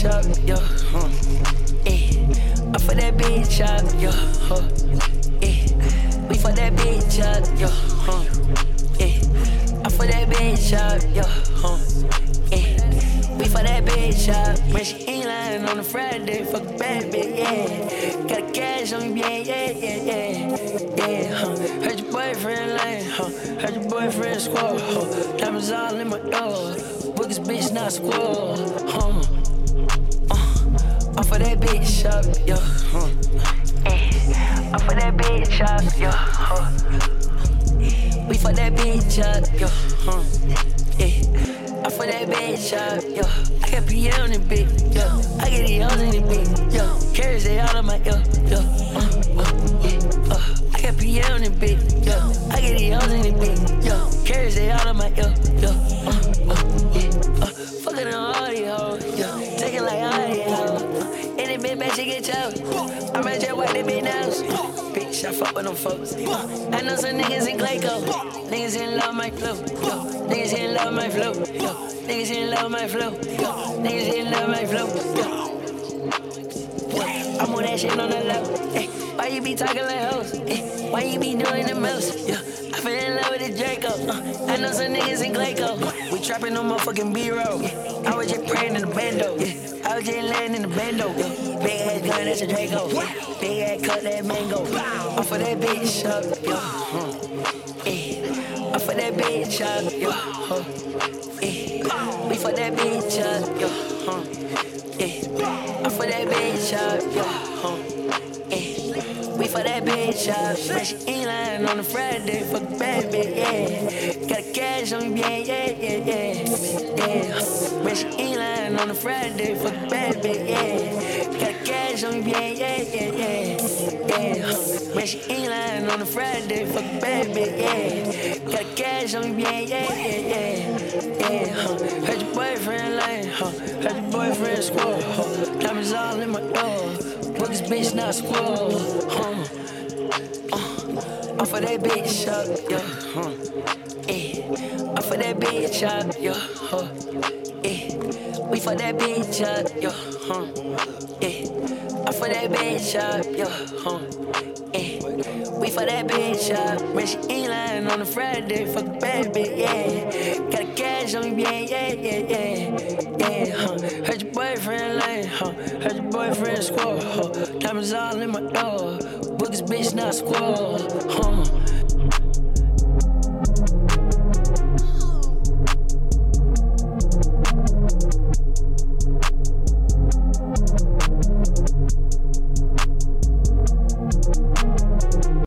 bitch up, yo, huh. Eh. I fuck that bitch up, yo, huh. Eh. We fuck that bitch up, yo, huh. Eh. I fuck that bitch up, yo, huh. We fuck that bitch up. When she ain't lying on a Friday, fuck a bad bitch, yeah. Got cash on me, yeah, yeah, yeah, yeah. Yeah, huh. Heard your boyfriend lying, huh. Heard your boyfriend squall, huh. Diamonds all in my door. Book this bitch, not squall, huh. Of that bitch up, yo. Huh. Eh. Off of that bitch up, yo. Huh. We fuck that bitch up, yo. Huh. Yeah. Off of that bitch up, yo. I got PL on the bitch, yo. I get the O's in the bitch, yo. Carrots they out of my yo, yo. I'm at your white, big nose. Bitch, I fuck with them folks. I know some niggas in Clayco. Niggas in love my flow. Niggas in love my flow. Niggas in love my flow. Niggas in love my flow. I'm on that shit on the low. Ay, why you be talking like hoes? Ay, why you be doing the most? I fell in love with the Draco. Uh, I know some niggas in Clayco. We trapping on motherfucking B-roll. Yeah. I was just praying in the bando. Yeah. I was just laying in the bando. Yeah. Big ass gun, that's a Draco. Yeah. Big ass cut, that mango. Off of that bitch up. Yeah. Huh. Yeah. Off of that bitch up. Huh. Yeah. We fuck that bitch up. Yeah. Huh. Yeah. Off of that bitch up. Yeah. Huh. Fuck that bitch up. Fresh inline on a Friday, fuck bad bitch, yeah. Got a cash on me, yeah, yeah, yeah, yeah. Yeah. Fresh inline on a Friday, fuck bad bitch, yeah. Got a cash on me, yeah, yeah, yeah, yeah. Yeah. Fresh inline on a Friday, fuck bad bitch, yeah. Got a cash on me, yeah, yeah, yeah, yeah. Yeah. Heard your boyfriend lying, huh? Heard your boyfriend squall, huh? Diamonds all in my uh, door. Book this bitch not squall, huh? That bitch up, yeah, huh? Eh. Off of that bitch up, yeah, huh? Eh. We fuck that bitch up, yeah, huh? Eh. Off of that bitch up, yeah, huh? Eh. We fuck that bitch up. When she ain't lying on a Friday, fuck a bad bitch, yeah. Got a cash on me, yeah, yeah, yeah, yeah. Yeah, huh? Heard your boyfriend lying, your boyfriend huh? Diamonds all in my door. Book this bitch not squall, huh?